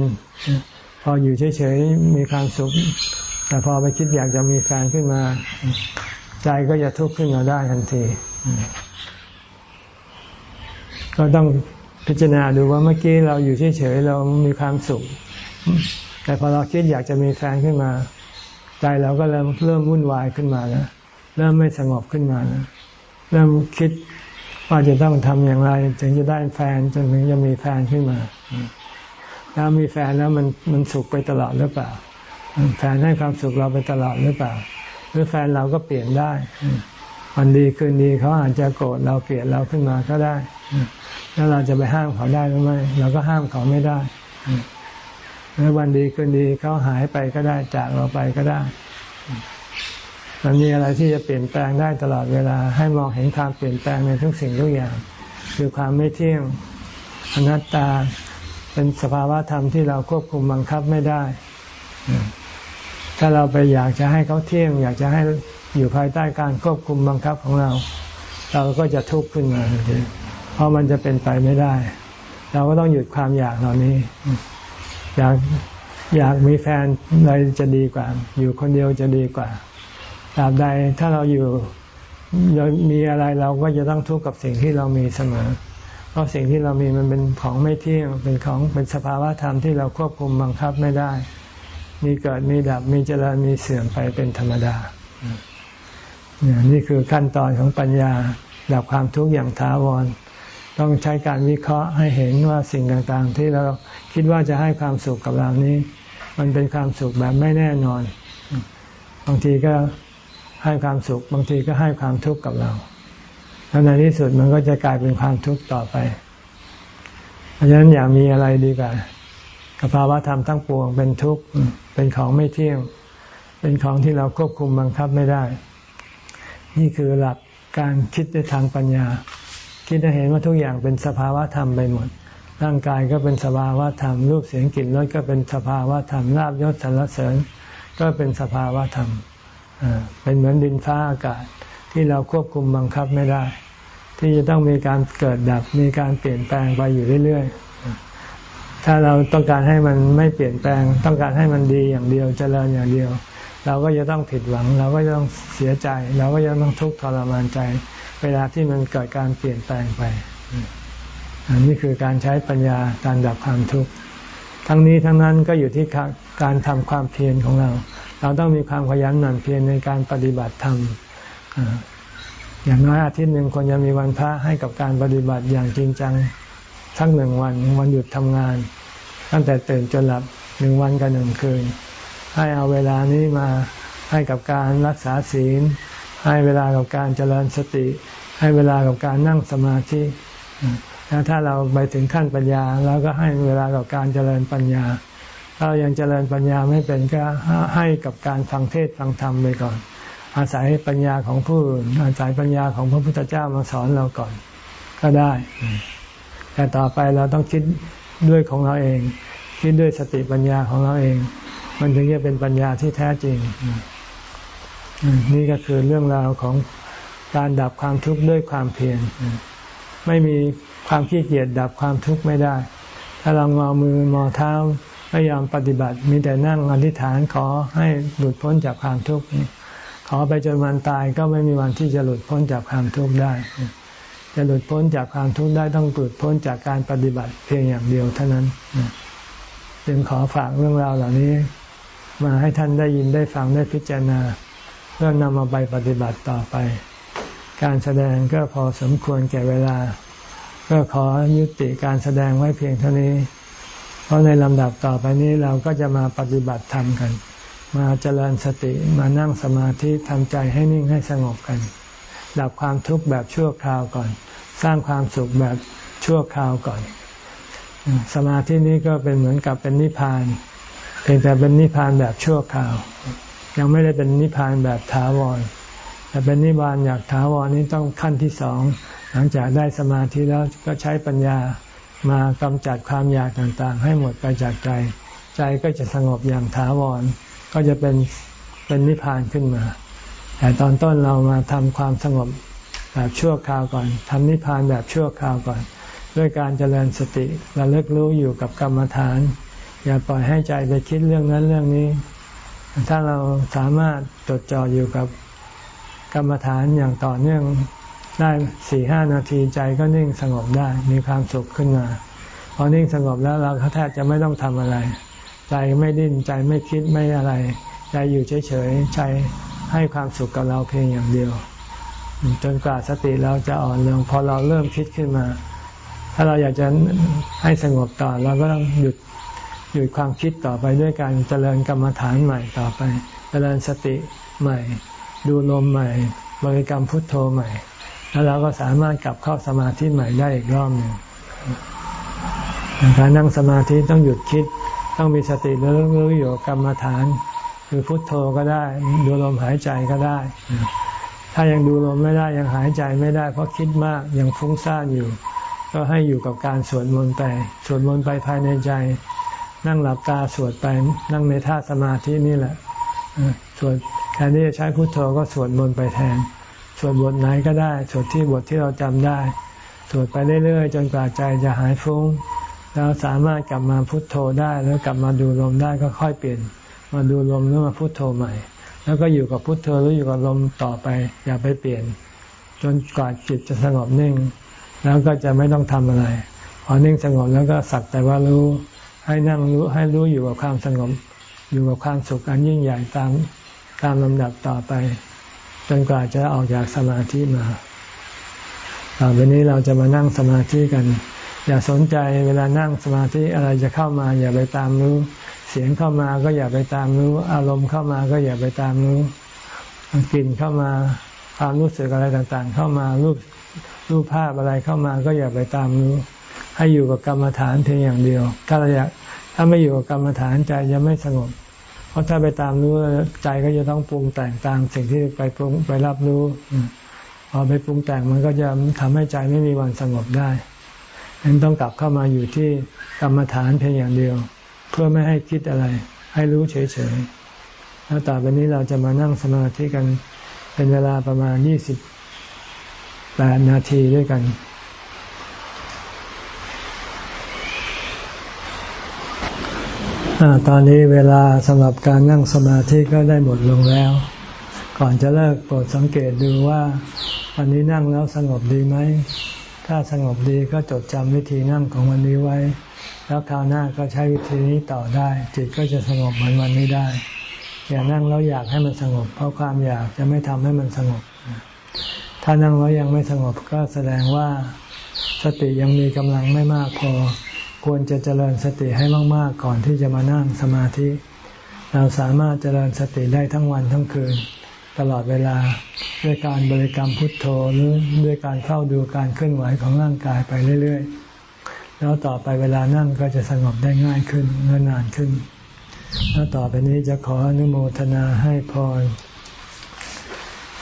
พออยู่เฉยๆมีความสุข แต่พอไปคิดอยากจะมีแฟนขึ้นมา ใจก็จะทุกข์ขึ้นมาได้ทันที ก็ต้องพิจารณาดูว่าเมื่อกี้เราอยู่เฉยๆเรามีความสุข แต่พอเราคิดอยากจะมีแฟนขึ้นมา ใจเราก็เริ่มเริ่มวุ่นวายขึ้นมาแล้วเริ่มไม่สงบขึ้นมาแล้วเริ่มคิดว่าจะต้องทำอย่างไร ถึงจะได้แฟนจนถึงจะมีแฟนขึ้นมาแล้วมีแฟนแล้วมันมันสุขไปตลอดหรือเปล่า แฟนให้ความสุขเราไปตลอดหรือเปล่า หรือแฟนเราก็เปลี่ยนได้ วันดีคืนดีเขาอาจจะโกรธเราเปลี่ยนเราขึ้นมาก็ได้ แล้วเราจะไปห้ามเขาได้หรือไม่เราก็ห้ามเขาไม่ได้แล้ววันดีคืนดีเขาหายไปก็ได้จากเราไปก็ได้มันมีอะไรที่จะเปลี่ยนแปลงได้ตลอดเวลา ให้มองเห็นความเปลี่ยนแปลงในทุกสิ่งทุกอย่าง คือความไม่เที่ยงอนัตตาเป็นสภาวะธรรมที่เราควบคุมบังคับไม่ได้ ถ้าเราไปอยากจะให้เขาเที่ยง อยากจะให้ อยู่ภายใต้การควบคุมบังคับของเรา เราก็จะทุกข์ขึ้นมาเพราะมันจะเป็นไปไม่ได้ เราก็ต้องหยุดความอยากเหล่านี้ อยากอยากมีแฟนอะไรจะดีกว่า อยู่คนเดียวจะดีกว่าตราบใดถ้าเราอยู่มีอะไรเราก็จะต้องทุกข์กับสิ่งที่เรามีเสมอ เพราะสิ่งที่เรามีมันเป็นของไม่เที่ยง เป็นของเป็นสภาวะธรรมที่เราควบคุมบังคับไม่ได้ มีเกิดมีดับมีเจริญมีเสื่อมไปเป็นธรรมดา นี่คือขั้นตอนของปัญญาดับความทุกข์อย่างท้าวร ต้องใช้การวิเคราะห์ให้เห็นว่าสิ่งต่างๆ ที่เราคิดว่าจะให้ความสุขกับเรานี้ มันเป็นความสุขแบบไม่แน่นอน บางทีก็ให้ความสุข บางทีก็ให้ความทุกข์กับเราแล้วในที่สุดมันก็จะกลายเป็นความทุกข์ต่อไป เพราะฉะนั้นอย่ามีอะไรดีกว่าสภาวะธรรมทั้งปวงเป็นทุกข์เป็นของไม่เที่ยง เป็นของที่เราควบคุมบังคับไม่ได้ นี่คือหลักการคิดในทางปัญญา คิดจะเห็นว่าทุกอย่างเป็นสภาวะธรรมไปหมด ร่างกายก็เป็นสภาวะธรรม รูปเสียงกลิ่นรสก็เป็นสภาวะธรรมลาบยศสรรเสริญ ก็เป็นสภาวะธรรมเป็นเหมือนดินฟ้าอากาศที่เราควบคุมบังคับไม่ได้ ที่จะต้องมีการเกิดดับมีการเปลี่ยนแปลงไปอยู่เรื่อยๆ ถ้าเราต้องการให้มันไม่เปลี่ยนแปลง ต้องการให้มันดีอย่างเดียวจเจริญอย่างเดียว เราก็จะต้องผิดหวัง เราก็จะต้องเสียใจ เราก็จะต้องทุกข์ทรมานใจ เวลาที่มันเกิดการเปลี่ยนแปลงไป อันนี้คือการใช้ปัญญาการดับความทุกข์ทั้งนี้ทั้งนั้นก็อยู่ที่การทำความเพียรของเรา เราต้องมีความขยันหมั่นเพียรในการปฏิบัติธรรมอย่างน้อยอาทิตย์หนึ่งควรจะมีวันพระให้กับการปฏิบัติอย่างจริงจังทั้งหนึ่งวันวันหยุดทำงาน ตั้งแต่ตื่นจนหลับหนึ่งวันกับหนึ่งคืน ให้เอาเวลานี้มาให้กับการรักษาศีล ให้เวลากับการเจริญสติ ให้เวลากับการนั่งสมาธิแล้วถ้าเราไปถึงขั้นปัญญาแล้วก็ให้เวลากับการเจริญปัญญา ถ้าเรายังเจริญปัญญาไม่เป็นก็ให้กับการฟังเทศฟังธรรมไปก่อน อาศัยปัญญาของผู้อื่นอาศัยปัญญาของพระพุทธเจ้ามาสอนเราก่อน ก็ได้ แต่ต่อไปเราต้องคิดด้วยของเราเอง คิดด้วยสติปัญญาของเราเอง มันถึงจะเป็นปัญญาที่แท้จริง นี่ก็คือเรื่องราวของการดับความทุกข์ด้วยความเพียรไม่มีความขี้เกียจดับความทุกข์ไม่ได้ ถ้าเรางอมือมอเท้าไม่ยอมปฏิบัติ มีแต่นั่งอธิษฐานขอให้หลุดพ้นจากความทุกข์ขอไปจนวันตายก็ไม่มีวันที่จะหลุดพ้นจากความทุกข์ได้ จะหลุดพ้นจากความทุกข์ได้ต้องหลุดพ้นจากการปฏิบัติเพียงอย่างเดียวเท่านั้นจึงขอฝากเรื่องราวเหล่านี้ มาให้ท่านได้ยินได้ฟังได้พิจารณา เพื่อนำมาไปปฏิบัติต่อไป การแสดงก็พอสมควรแก่เวลา ก็ขอยุติการแสดงไว้เพียงเท่านี้ เพราะในลำดับต่อไปนี้เราก็จะมาปฏิบัติธรรมกัน มาเจริญสติมานั่งสมาธิทำใจให้นิ่งให้สงบกัน ดับความทุกข์แบบชั่วคราวก่อน สร้างความสุขแบบชั่วคราวก่อน สมาธินี้ก็เป็นเหมือนกับเป็นนิพพาน พียงแต่เป็นนิพพานแบบชั่วคราว ยังไม่ได้เป็นนิพพานแบบถาวรแต่เป็นนิพพานอยากถาวรนี้ต้องขั้นที่สองหลังจากได้สมาธิแล้วก็ใช้ปัญญามากำจัดความอยากต่างๆ ให้หมดไปจากใจ ใจก็จะสงบอย่างถาวร ก็จะเป็นเป็นนิพพานขึ้นมา แต่ตอนต้นเรามาทำความสงบแบบชั่วคราวก่อนทำนิพพานแบบชั่วคราวก่อน ด้วยการเจริญสติระลึกรู้อยู่กับกรรมฐาน อย่าปล่อยให้ใจไปคิดเรื่องนั้นเรื่องนี้ ถ้าเราสามารถจดจ่ออยู่กับกรรมฐานอย่างต่อเนื่องได้สี่ห้านาทีใจก็นิ่งสงบได้มีความสุขขึ้นมา พอนิ่งสงบแล้วเราแทบจะไม่ต้องทำอะไร ใจไม่ดิ้นใจไม่คิดไม่อะไร ใจอยู่เฉยๆใจให้ความสุขกับเราเพียงอย่างเดียว จนกว่าสติเราจะอ่อนลงพอเราเริ่มคิดขึ้นมา ถ้าเราอยากจะให้สงบต่อเราก็ต้องหยุด หยุดความคิดต่อไปด้วยการเจริญกรรมฐานใหม่ต่อไป เจริญสติใหม่ ดูลมใหม่ บริกรรมพุทโธใหม่ แล้วเราก็สามารถกลับเข้าสมาธิใหม่ได้อีกรอบหนึ่งการนั่งสมาธิต้องหยุดคิด ต้องมีสติแล้วรู้อยู่กรรมฐาน คือพุทโธก็ได้ ดูลมหายใจก็ได้ ถ้ายังดูลมไม่ได้ยังหายใจไม่ได้ เพราะคิดมากยังฟุ้งซ่านอยู่ ก็ให้อยู่กับการสวดมนต์ไปสวดมนต์ไปภายในใจ นั่งหลับตาสวดไปนั่งในท่าสมาธินี่แหละสวดแทนที่จะใช้พุทโธก็สวดมนต์ไปแทน สวดบทไหนก็ได้สวดที่บทที่เราจำได้ สวดไปเรื่อยๆ จนกว่าใจจะหายฟุ้ง แล้วสามารถกลับมาพุทโธได้แล้วกลับมาดูลมได้ก็ค่อยเปลี่ยน มาดูลมแล้วมาพุโทโธใหม่ แล้วก็อยู่กับพุโทโธหรืออยู่กับลมต่อไป อย่าไปเปลี่ยน จนกว่าจิตจะสงบนิ่ง แล้วก็จะไม่ต้องทำอะไรพอนิ่งสงบแล้วก็สักแต่ว่ารู้ ให้นั่งรู้ให้รู้อยู่กับความสงบ อยู่กับความสุขอันยิ่งใหญ่ตามตามลำดับต่อไป จนกว่าจะออกจากสมาธิมาต่อไปนี้เราจะมานั่งสมาธิกัน อย่าสนใจเวลานั่งสมาธิอะไรจะเข้ามา อย่าไปตามรู้ เสียงเข้ามาก็อย่าไปตามรู้ อารมณ์เข้ามาก็อย่าไปตามรู้กลิ่นเข้ามาความรู้สึกอะไรต่างๆ เข้ามารูป รูปภาพอะไรเข้ามาก็อย่าไปตามรู้ ให้อยู่กับกรรมฐานเพียงอย่างเดียว ถ้าเราอยากถ้าไม่อยู่กับกรรมฐานใจจะไม่สงบ เพราะถ้าไปตามรู้ใจก็จะต้องปรุงแต่งตามสิ่งที่ไปปรุงไปรับรู้พอไปปรุงแต่งมันก็จะทำให้ใจไม่มีวันสงบได้ฉะนั้นต้องกลับเข้ามาอยู่ที่กรรมฐานเพียงอย่างเดียว เพื่อไม่ให้คิดอะไร ให้รู้เฉยๆแล้วต่อไปนี้เราจะมานั่งสมาธิกันเป็นเวลาประมาณยี่สิบ แปดนาทีด้วยกัน ตอนนี้เวลาสำหรับการนั่งสมาธิก็ได้หมดลงแล้ว ก่อนจะเลิกโปรดสังเกตดูว่า วันนี้นั่งแล้วสงบดีไหม ถ้าสงบดีก็จดจำวิธีนั่งของวันนี้ไว้ แล้วคราวหน้าก็ใช้วิธีนี้ต่อได้ จิตก็จะสงบเหมือนวันนี้ได้ อย่านั่งแล้วอยากให้มันสงบ เพราะความอยากจะไม่ทำให้มันสงบ ถ้านั่งแล้วยังไม่สงบก็แสดงว่าสติยังมีกำลังไม่มากพอ ควรจะเจริญสติให้มากๆก่อนที่จะมานั่งสมาธิ เราสามารถเจริญสติได้ทั้งวันทั้งคืน ตลอดเวลาด้วยการบริกรรมพุทโธหรือด้วยการเข้าดูการเคลื่อนไหวของร่างกายไปเรื่อยๆ แล้วต่อไปเวลานั่งก็จะสงบได้ง่ายขึ้นเงินนานขึ้น แล้วต่อไปนี้จะขออนุโมทนาให้พร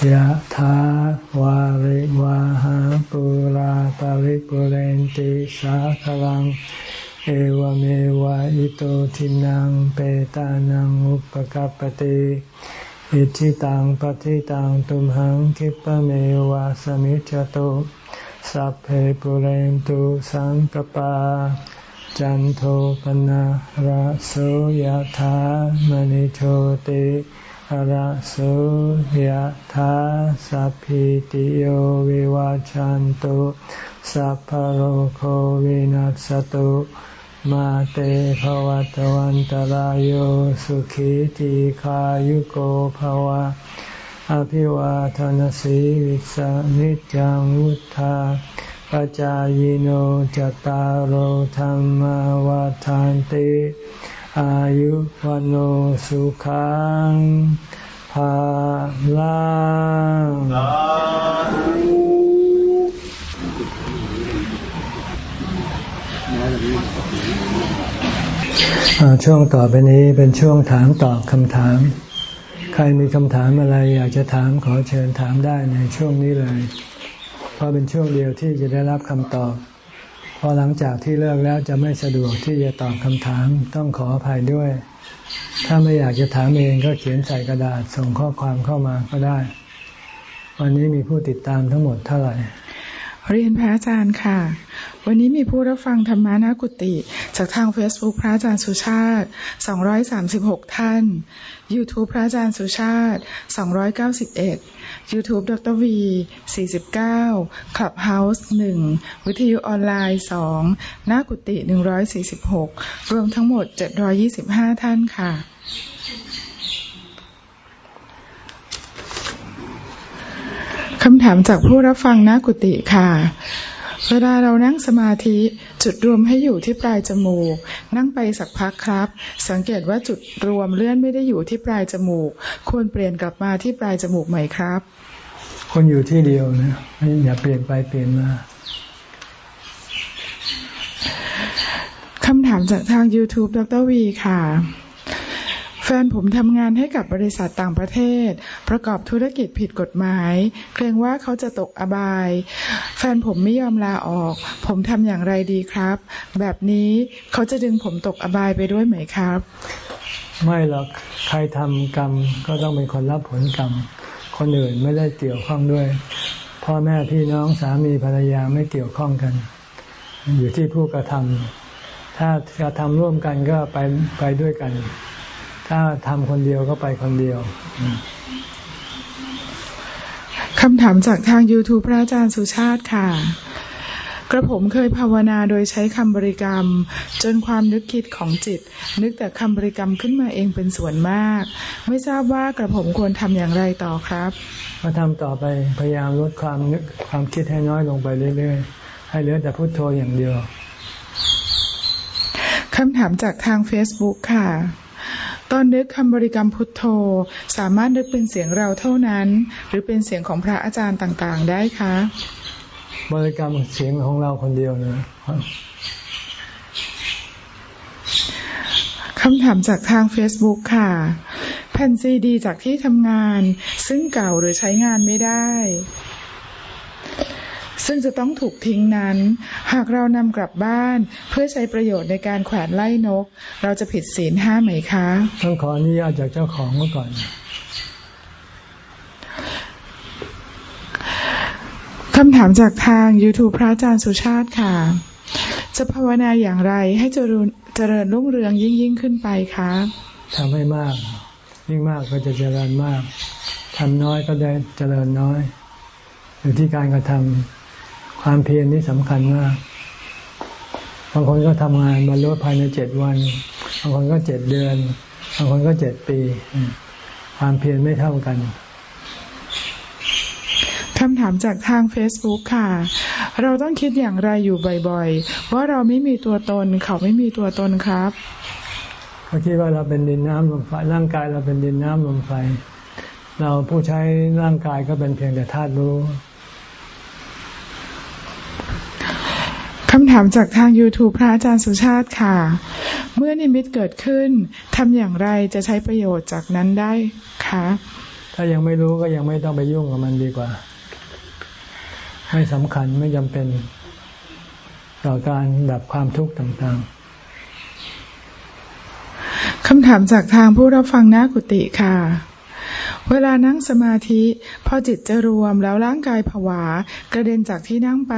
ยะถาวาริวาหาปุราปาริปุเรนติสาคลัง เอวเมวะอิโตทินังเปตานังอุปกัปติอิชิตังปฏิตังตุมหังคิปเมวะสมิจจตุสัพเพปุเรนตุสังกปา จันโทปนะระโสยธามณิโชติ ระโสยธาสัพพิติโยวิวาจันตุสัพพโรโควินัสตุมาเตภวัตวันตารโยสุขีติขายุโกภวะ อภิวาทานสีวิสานิจังวุธาปจายโนจตารโธรรมวาทานติ อายุวันโอสุขังภาลังช่วงต่อไปนี้เป็นช่วงถามตอบคำถาม ใครมีคำถามอะไรอยากจะถามขอเชิญถามได้ในช่วงนี้เลย เพราะเป็นช่วงเดียวที่จะได้รับคำตอบ อหลังจากที่เลิกแล้วจะไม่สะดวกที่จะตอบคำถามต้องขออภัยด้วย ถ้าไม่อยากจะถามเองก็เขียนใส่กระดาษส่งข้อความเข้ามาก็ได้ วันนี้มีผู้ติดตามทั้งหมดเท่าไหร่ เรียนพระอาจารย์ค่ะ วันนี้มีผู้รับฟังธรรมานากุติ จากทาง Facebook พระอาจารย์สุชาติ 236 ท่าน YouTube พระอาจารย์สุชาติ 291 YouTube ดรวี 49 Clubhouse 1 วิทยุออนไลน์ 2 นากุติ 146 รวมทั้งหมด 725 ท่านค่ะคำถามจากผู้รับฟังนากุติค่ะ เวลาเรานั่งสมาธิจุดรวมให้อยู่ที่ปลายจมูก นั่งไปสักพักครับ สังเกตว่าจุดรวมเลื่อนไม่ได้อยู่ที่ปลายจมูก ควรเปลี่ยนกลับมาที่ปลายจมูกไหมครับคนอยู่ที่เดียวนะอย่าเปลี่ยนไปเปลี่ยนมาคำถามจากทาง YouTube ดรวีค่ะ แฟนผมทำงานให้กับบริษัทต่างประเทศ ประกอบธุรกิจผิดกฎหมาย เกรงว่าเขาจะตกอบาย แฟนผมไม่ยอมลาออก ผมทำอย่างไรดีครับ แบบนี้เขาจะดึงผมตกอบายไปด้วยไหมครับ ไม่หรอกใครทำกรรมก็ต้องเป็นคนรับผลกรรม คนอื่นไม่ได้เกี่ยวข้องด้วย พ่อแม่พี่น้องสามีภรรยาไม่เกี่ยวข้องกัน อยู่ที่ผู้กระทำถ้ากระทำร่วมกันก็ไปไปด้วยกัน ถ้าทำคนเดียวก็ไปคนเดียวคำถามจากทาง YouTube พระอาจารย์สุชาติค่ะ กระผมเคยภาวนาโดยใช้คำบริกรรม จนความนึกคิดของจิต นึกแต่คำบริกรรมขึ้นมาเองเป็นส่วนมาก ไม่ทราบว่ากระผมควรทำอย่างไรต่อครับมาทำต่อไปพยายามลดความนึกความคิดให้น้อยลงไปเรื่อยๆ ให้เหลือแต่พุโทโธอย่างเดียวคำถามจากทาง Facebook ค่ะ ตอนนึกคำบริกรรมพุทโธ สามารถนึกเป็นเสียงเราเท่านั้น หรือเป็นเสียงของพระอาจารย์ต่างๆ ได้คะ บริกรรมเสียงของเราคนเดียวนะคำถามจากทาง Facebook ค่ะ แผ่นซีดีจากที่ทำงาน ซึ่งเก่าหรือใช้งานไม่ได้ ซึ่งจะต้องถูกทิ้งนั้น หากเรานำกลับบ้านเพื่อใช้ประโยชน์ในการแขวนไล่นก เราจะผิดศีลห้าไหมคะต้องขออนุญาตจากเจ้าของเมื่อก่อนคำถามจากทาง YouTube พระอาจารย์สุชาติค่ะ จะภาวนาอย่างไรให้เจริญเจริญรุ่งเรืองยิ่งยิ่งขึ้นไปคะทำให้มาก ยิ่งมากก็จะเจริญมากทำน้อยก็ได้เจริญน้อย อยู่ที่การกระทำ ความเพียรนี่สำคัญมาก บางคนก็ทำงานบรรลุภายในเจ็ดวัน บางคนก็เจ็ดเดือน บางคนก็เจ็ดปี ความเพียรไม่เท่ากันคำถามจากทาง Facebook ค่ะ เราต้องคิดอย่างไรอยู่บ่อยๆ ว่าเราไม่มีตัวตน เขาไม่มีตัวตนครับเขาคิดว่าเราเป็นดินน้ำลมไฟร่างกายเราเป็นดินน้ำลมไฟ เราผู้ใช้ร่างกายก็เป็นเพียงแต่ธาตุรู้ คำถามจากทาง YouTube พระอาจารย์สุชาติค่ะ เมื่อนิมิตเกิดขึ้นทำอย่างไรจะใช้ประโยชน์จากนั้นได้คะถ้ายังไม่รู้ก็ยังไม่ต้องไปยุ่งกับมันดีกว่า ไม่สำคัญไม่จำเป็นต่อการดับความทุกข์ต่างๆคำถามจากทางผู้รับฟังหน้ากุฏิค่ะ เวลานั่งสมาธิ พอจิตจะรวมแล้วร่างกายผวา กระเด็นจากที่นั่งไป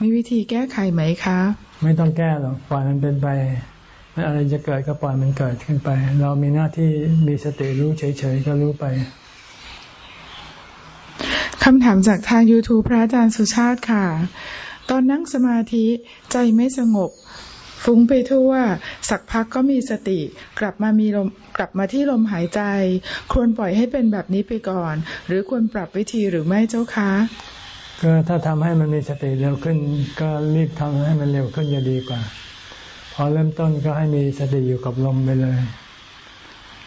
มีวิธีแก้ไขไหมคะ ไม่ต้องแก้หรอกปล่อยมันเป็นไปอะไรจะเกิดก็ปล่อยมันเกิดขึ้นไป เรามีหน้าที่มีสติรู้เฉยๆก็รู้ไปคำถามจากทาง YouTube พระอาจารย์สุชาติค่ะ ตอนนั่งสมาธิใจไม่สงบ ฟุ้งไปทั่ว สักพักก็มีสติ กลับมามีลมกลับมาที่ลมหายใจ ควรปล่อยให้เป็นแบบนี้ไปก่อน หรือควรปรับวิธีหรือไม่เจ้าคะก็ถ้าทำให้มันมีสติเร็วขึ้น ก็รีบทำให้มันเร็วขึ้นจะดีกว่า พอเริ่มต้นก็ให้มีสติอยู่กับลมไปเลย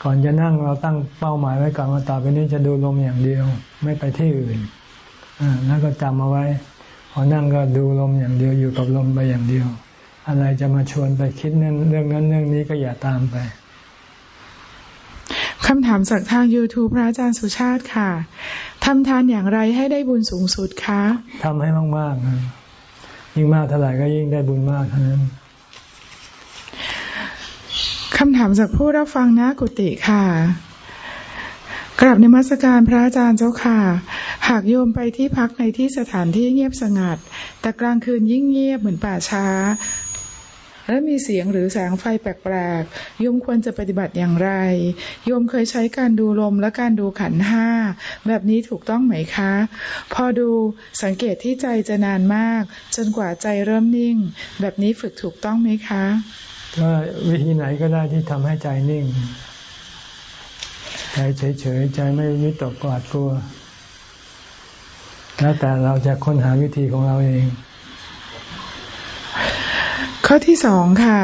ก่อนจะนั่งเราตั้งเป้าหมายไว้ก่อนว่าต่อไปนี้จะดูลมอย่างเดียว ไม่ไปที่อื่นอ่าแล้วก็จำเอาไว้ พอนั่งก็ดูลมอย่างเดียวอยู่กับลมไปอย่างเดียว อะไรจะมาชวนไปคิดเรื่องเรื่องนั้นเรื่องนี้ก็อย่าตามไปคำถามจากทาง YouTube พระอาจารย์สุชาติค่ะทำทานอย่างไรให้ได้บุญสูงสุดคะทำให้มากๆยิ่งมากเท่าไหร่ก็ยิ่งได้บุญมากเท่านั้นคำถามจากผู้รับฟังนะกุติค่ะกราบในมัสการพระอาจารย์เจ้าค่ะ หากโยมไปที่พักในที่สถานที่เงียบสงัด แต่กลางคืนยิ่งเงียบเหมือนป่าช้า และมีเสียงหรือแสงไฟแปลกๆโยมควรจะปฏิบัติอย่างไรโยมเคยใช้การดูลมและการดูขันห้าแบบนี้ถูกต้องไหมคะ พอดูสังเกตที่ใจจะนานมาก จนกว่าใจเริ่มนิ่ง แบบนี้ฝึกถูกต้องไหมคะก็วิธีไหนก็ได้ที่ทำให้ใจนิ่ง ใจเฉยๆใจไม่วิตกกวาดกลัวแล้วแต่เราจะค้นหาวิธีของเราเอง ข้อที่สองค่ะ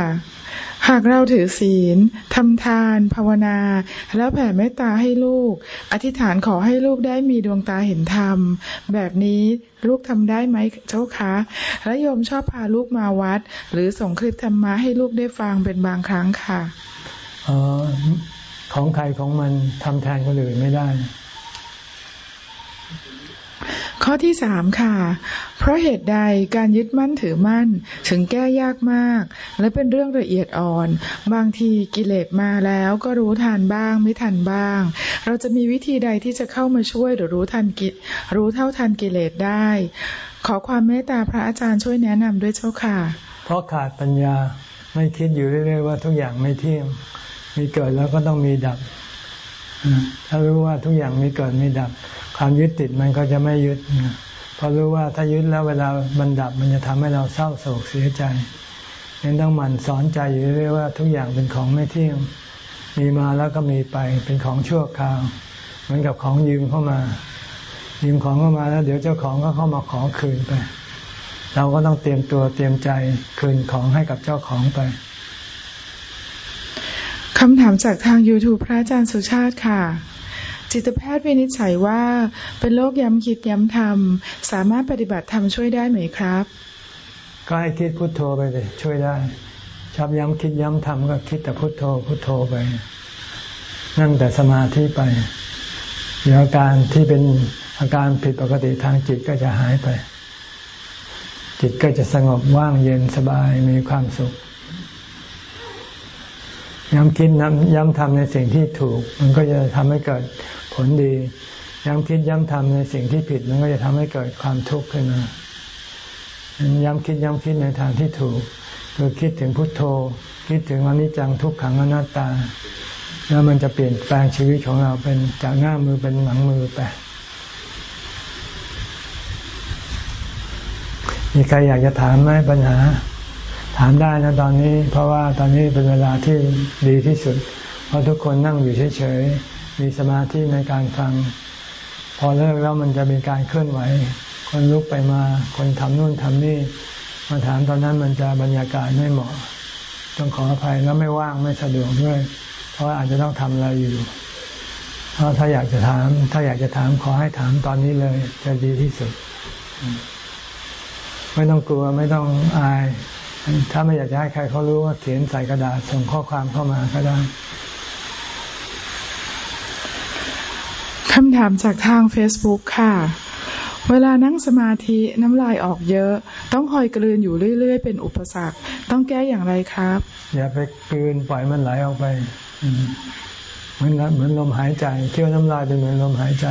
หากเราถือศีลทำทาน ภาวนา แล้วแผ่เมตตาให้ลูก อธิษฐานขอให้ลูกได้มีดวงตาเห็นธรรม แบบนี้ลูกทำได้ไหมเจ้าคะและโยมชอบพาลูกมาวัด หรือส่งคลิปธรรมะให้ลูกได้ฟังเป็นบางครั้งค่ะออของใครของมันทำแทนคนอื่นไม่ได้ ข้อที่สามค่ะ เพราะเหตุใดการยึดมั่นถือมั่น ถึงแก้ยากมาก และเป็นเรื่องละเอียดอ่อน บางทีกิเลสมาแล้วก็รู้ทันบ้างไม่ทันบ้าง เราจะมีวิธีใดที่จะเข้ามาช่วยหรือรู้ทันกิรู้เท่าทันกิเลสได้ ขอความเมตตาพระอาจารย์ช่วยแนะนำด้วยเจ้าค่ะ เพราะขาดปัญญาไม่คิดอยู่เรื่อยๆว่าทุกอย่างไม่เที่ยงมีเกิดแล้วก็ต้องมีดับ ถ้ารู้ว่าทุกอย่างมีเกิดมีดับ ความยึดติดมันก็จะไม่ยึดเพราะรู้ว่าถ้ายึดแล้วเวลามันดับมันจะทำให้เราเศร้าโศกเสียใจยังต้องหมั่นสอนใจอยู่เรื่อยว่าทุกอย่างเป็นของไม่เที่ยงมีมาแล้วก็มีไปเป็นของชั่วคราว เหมือนกับของยืมเข้ามา ยืมของเข้ามาแล้ว เดี๋ยวเจ้าของก็เข้ามาขอคืนไป เราก็ต้องเตรียมตัวเตรียมใจคืนของให้กับเจ้าของไปคำถามจากทาง YouTube พระอาจารย์สุชาติค่ะ จิตแพทย์วินิจฉัยว่า เป็นโรคย้ำคิดย้ำทำสามารถปฏิบัติธรรมช่วยได้ไหมครับ ก็ให้คิดพุทโธไปเลยช่วยได้ชอบย้ำคิดย้ำทำก็คิดแต่พุทโธพุทโธไป นั่งแต่สมาธิไปเดี๋ยวอาการที่เป็นอาการผิดปกติทางจิตก็จะหายไป จิตก็จะสงบว่างเย็นสบายมีความสุข ย้ำคิดย้ำทำในสิ่งที่ถูก มันก็จะทำให้เกิด ผลดี ย้ำคิดย้ำทำในสิ่งที่ผิดมันก็จะทำให้เกิดความทุกข์ขึ้นมาย้ำคิดย้ำคิดในทางที่ถูกคือคิดถึงพุทโธ คิดถึงอนิจจังทุกขังอนัตตา แล้วมันจะเปลี่ยนแปลงชีวิตของเราเป็นจากหน้ามือเป็นหลังมือไปมีใครอยากจะถามไหมปัญหา ถามได้นะตอนนี้ เพราะว่าตอนนี้เป็นเวลาที่ดีที่สุด เพราะทุกคนนั่งอยู่เฉย มีสมาธิในการฟัง พอเลิกแล้วมันจะมีการเคลื่อนไหว คนลุกไปมา คนทำนู่นทำนี่ มาถามตอนนั้นมันจะบรรยากาศไม่เหมาะ ต้องขออภัยแล้วไม่ว่างไม่สะดวกด้วย เพราะอาจจะต้องทำอะไรอยู่เพราถ้าอยากจะถาม ถ้าอยากจะถามขอให้ถามตอนนี้เลย จะดีที่สุด ไม่ต้องกลัวไม่ต้องอาย ถ้าไม่อยากจะให้ใครเขารู้ว่าเขียนใส่กระดาษส่งข้อความเข้ามาก็ได้ คำถามจากทาง Facebook ค่ะ เวลานั่งสมาธิน้ำลายออกเยอะ ต้องคอยกลืนอยู่เรื่อย ๆ เป็นอุปสรรค ต้องแก้อย่างไรครับ อย่าไปกลืนปล่อยมันไหลออกไปเหมือนเหมือนลมหายใจเที่ยวน้ำลายเป็นเหมือนลมหายใจ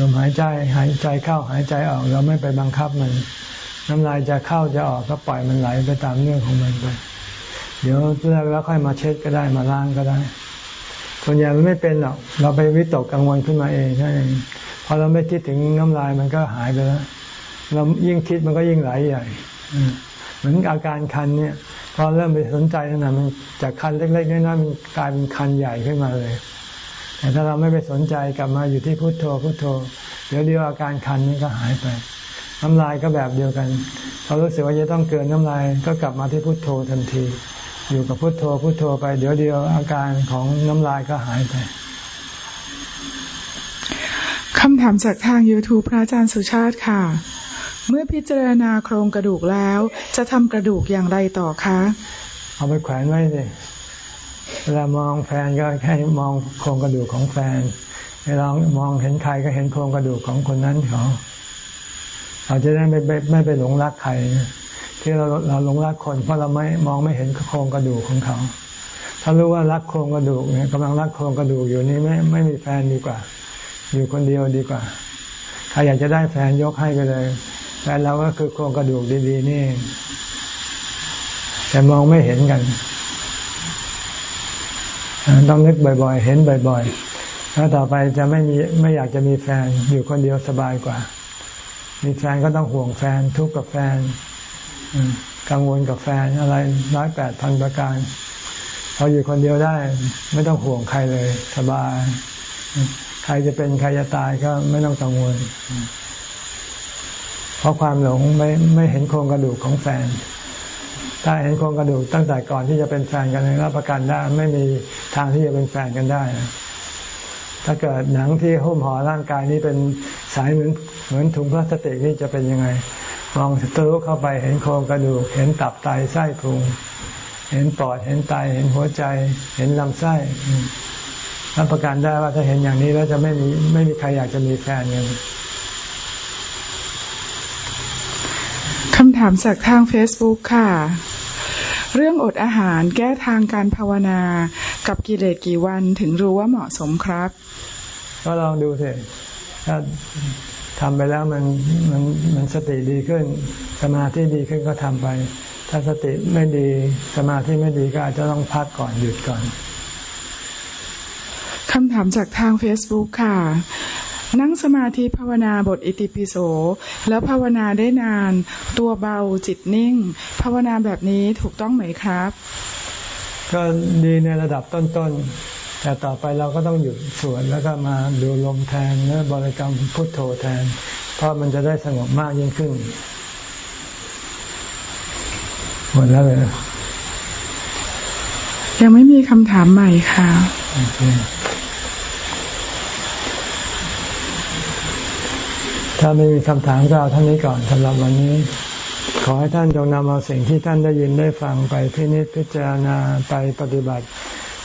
ลมหายใจหายใจเข้าหายใจออกเราไม่ไปบังคับมัน น้ำลายจะเข้าจะออกก็ปล่อยมันไหลไปตามเรื่องของมันไป เดี๋ยวเลิกแล้วค่อยมาเช็ดก็ได้มาล้างก็ได้ ส่วนใหญ่มันไม่เป็นหรอก เราไปวิตกกังวลขึ้นมาเองใช่ไหมพอเราไม่คิดถึงน้ำลายมันก็หายไปแล้ว เรายิ่งคิดมันก็ยิ่งไหลใหญ่เหมือนอาการคันเนี่ยพอเริ่มไปสนใจขนะมันจากคันเล็กๆน้อยๆมันกลายเป็นคันใหญ่ขึ้นมาเลย แต่ถ้าเราไม่ไปสนใจกลับมาอยู่ที่พุโทโธพุโทโธ เดี๋ยวเดียวอาการคันนี้ก็หายไป น้ำลายก็แบบเดียวกันพอรู้สึกว่าจะต้องเกินน้ำลายก็กลับมาที่พุทโธทันที อยู่กับพุทโธพุทโธไปเดี๋ยวเดียวอาการของน้ำลายก็หายไปคำถามจากทาง YouTube พระอาจารย์สุชาติค่ะ เมื่อพิจารณาโครงกระดูกแล้ว จะทำกระดูกอย่างไรต่อคะ เอาไปแขวนไว้เลยเวลามองแฟนก็แค่มองโครงกระดูกของแฟนเวลามองเห็นใครก็เห็นโครงกระดูกของคนนั้นเขาเราจะได้ไม่ไม่ไม่ไปหลงรักใคร ที่เราเราหลงรักคนเพราะเราไม่มองไม่เห็นโครงกระดูกของเขา ถ้ารู้ว่ารักโครงกระดูกเนี่ยกำลังรักโครงกระดูกอยู่นี่ไม่ไม่มีแฟนดีกว่า อยู่คนเดียวดีกว่าใครอยากจะได้แฟนยกให้ไปเลยแฟนเราก็คือโครงกระดูกดีๆนี่แต่มองไม่เห็นกันต้องนึกบ่อย ๆ เห็นบ่อยๆแล้วต่อไปจะไม่มีไม่อยากจะมีแฟนอยู่คนเดียวสบายกว่า มีแฟนก็ต้องห่วงแฟนทุกข์กับแฟน กังวลกับแฟนอะไรร้อยแปดพันประการพออยู่คนเดียวได้ ไม่ต้องห่วงใครเลย สบาย ใครจะเป็นใครจะตายก็ไม่ต้องกังวล เพราะความหลงไม่ไม่เห็นโครงกระดูกของแฟน ถ้าเห็นโครงกระดูกตั้งแต่ก่อนที่จะเป็นแฟนกันรับประกันได้ ไม่มีทางที่จะเป็นแฟนกันได้ถ้าเกิดหนังที่หุ้มห่อร่างกายนี้เป็นสายเหมือนเหมือนถุงพลาสติกนี่จะเป็นยังไง มองทะลุเข้าไปเห็นโครงกระดูก เห็นตับไตไส้พุง เห็นปอดเห็นไตเห็นหัวใจ เห็นลำไส้รับประกันได้ว่าถ้าเห็นอย่างนี้แล้วจะไม่มีไม่มีใครอยากจะมีแฟนกันคำถามจากทาง Facebook ค่ะ เรื่องอดอาหารแก้ทางการภาวนากับกิเลสกี่วันถึงรู้ว่าเหมาะสมครับ ก็ลองดูสิถ้า ทำไปแล้วมันมันมันสติดีขึ้น สมาธิดีขึ้นก็ทำไป ถ้าสติไม่ดีสมาธิไม่ดีก็อาจจะต้องพักก่อนหยุดก่อนคำถามจากทาง Facebook ค่ะ นั่งสมาธิภาวนาบทอิติปิโส แล้วภาวนาได้นาน ตัวเบาจิตนิ่ง ภาวนาแบบนี้ถูกต้องไหมครับ ก็ดีในระดับต้นๆ แต่ต่อไปเราก็ต้องหยุดสวดแล้วก็มาดูลมแทนและบริกรรมพุทโธแทน เพราะมันจะได้สงบมากยิ่งขึ้นหมดแล้วเลยยังไม่มีคำถามใหม่ค่ะ ถ้าไม่มีคำถามก็เอาท่านนี้ก่อนสำหรับวันนี้ ขอให้ท่านจงนำเอาสิ่งที่ท่านได้ยินได้ฟังไปพินิจพิจารณาไปปฏิบัติเ